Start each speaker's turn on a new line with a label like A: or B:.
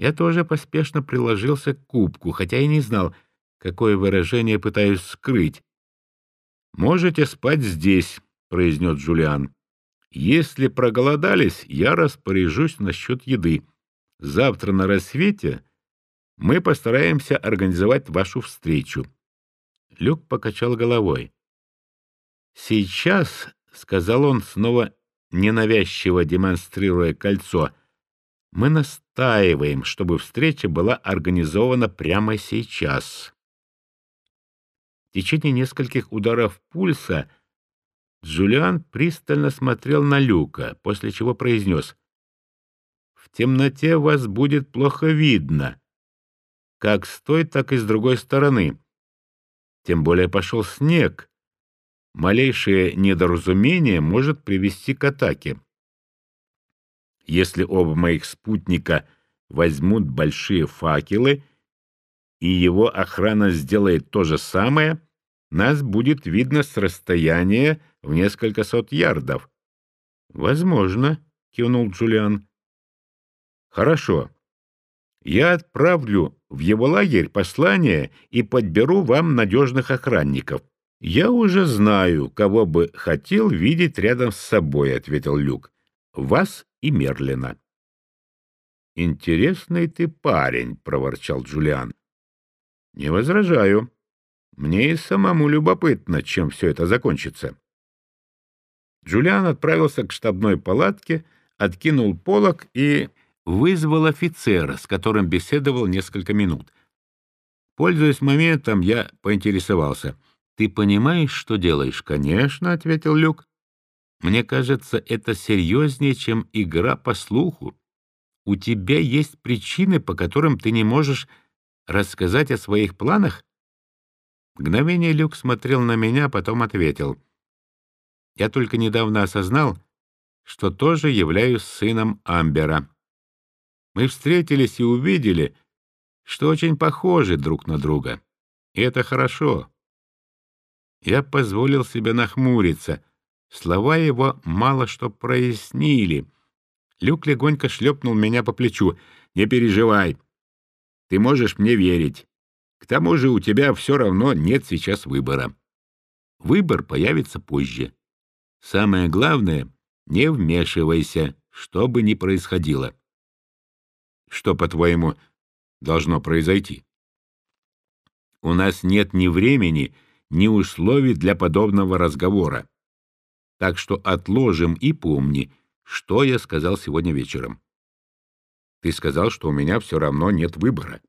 A: Я тоже поспешно приложился к кубку, хотя и не знал, какое выражение пытаюсь скрыть. «Можете спать здесь», — произнес Джулиан. «Если проголодались, я распоряжусь насчет еды. Завтра на рассвете мы постараемся организовать вашу встречу». Люк покачал головой. «Сейчас», — сказал он, снова ненавязчиво демонстрируя кольцо, — «мы настаиваем, чтобы встреча была организована прямо сейчас». В течение нескольких ударов пульса Джулиан пристально смотрел на Люка, после чего произнес «В темноте вас будет плохо видно, как с той, так и с другой стороны. Тем более пошел снег. Малейшее недоразумение может привести к атаке. Если оба моих спутника возьмут большие факелы и его охрана сделает то же самое, нас будет видно с расстояния в несколько сот ярдов. — Возможно, — кивнул Джулиан. — Хорошо. Я отправлю в его лагерь послание и подберу вам надежных охранников. — Я уже знаю, кого бы хотел видеть рядом с собой, — ответил Люк. — Вас и Мерлина. — Интересный ты парень, — проворчал Джулиан. — Не возражаю. Мне и самому любопытно, чем все это закончится. Джулиан отправился к штабной палатке, откинул полог и вызвал офицера, с которым беседовал несколько минут. Пользуясь моментом, я поинтересовался. «Ты понимаешь, что делаешь?» «Конечно», — ответил Люк. «Мне кажется, это серьезнее, чем игра по слуху. У тебя есть причины, по которым ты не можешь рассказать о своих планах?» Мгновение Люк смотрел на меня, потом ответил. «Я только недавно осознал, что тоже являюсь сыном Амбера. Мы встретились и увидели, что очень похожи друг на друга. И это хорошо. Я позволил себе нахмуриться. Слова его мало что прояснили. Люк легонько шлепнул меня по плечу. «Не переживай. Ты можешь мне верить. К тому же у тебя все равно нет сейчас выбора. Выбор появится позже. Самое главное — не вмешивайся, что бы ни происходило. Что, по-твоему, должно произойти? У нас нет ни времени, ни условий для подобного разговора. Так что отложим и помни, что я сказал сегодня вечером. Ты сказал, что у меня все равно нет выбора.